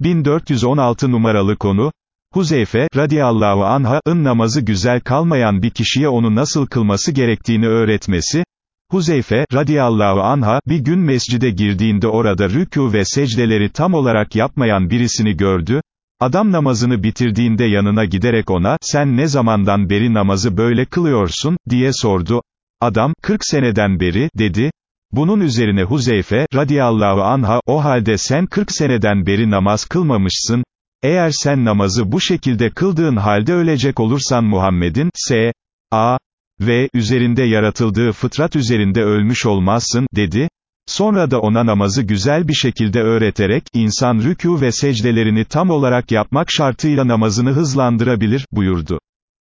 1416 numaralı konu, Huzeyfe, radiyallahu anh'ın namazı güzel kalmayan bir kişiye onu nasıl kılması gerektiğini öğretmesi, Huzeyfe, radiyallahu anha, bir gün mescide girdiğinde orada rükû ve secdeleri tam olarak yapmayan birisini gördü, adam namazını bitirdiğinde yanına giderek ona, sen ne zamandan beri namazı böyle kılıyorsun, diye sordu, adam, 40 seneden beri, dedi, bunun üzerine Huzeyfe, radiyallahu anha, o halde sen 40 seneden beri namaz kılmamışsın, eğer sen namazı bu şekilde kıldığın halde ölecek olursan Muhammed'in, S. A. ve üzerinde yaratıldığı fıtrat üzerinde ölmüş olmazsın, dedi. Sonra da ona namazı güzel bir şekilde öğreterek, insan rükû ve secdelerini tam olarak yapmak şartıyla namazını hızlandırabilir, buyurdu.